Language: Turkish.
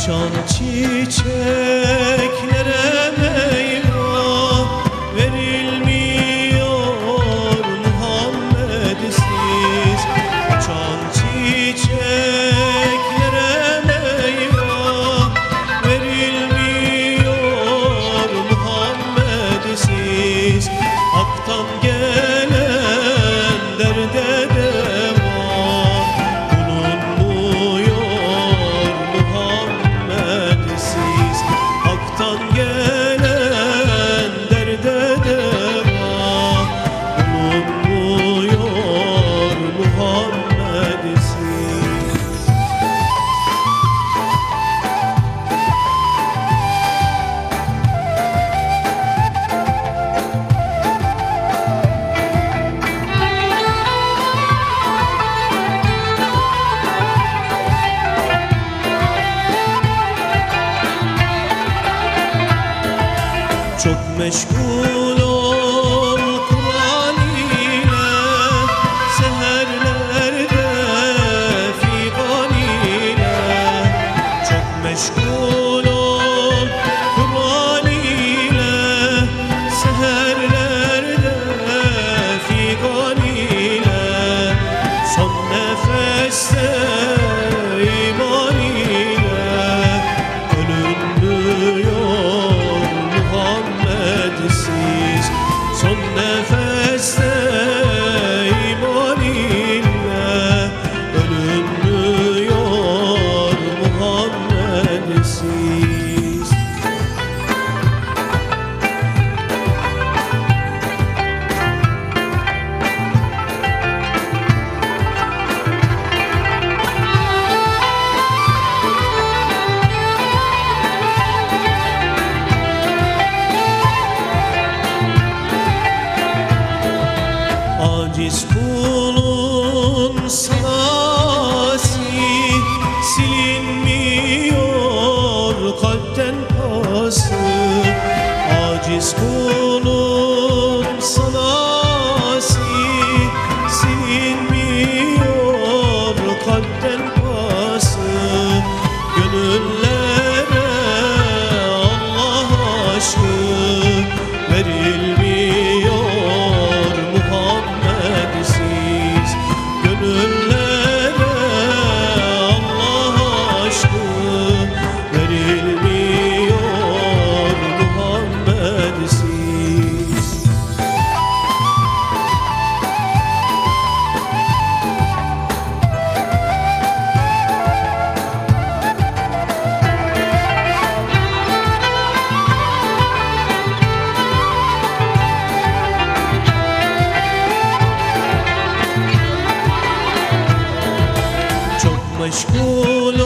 Açan çiçeklere fire. Çok meşgul ol Kur'an ile Seherlerde figan ile. Çok meşgul مشغول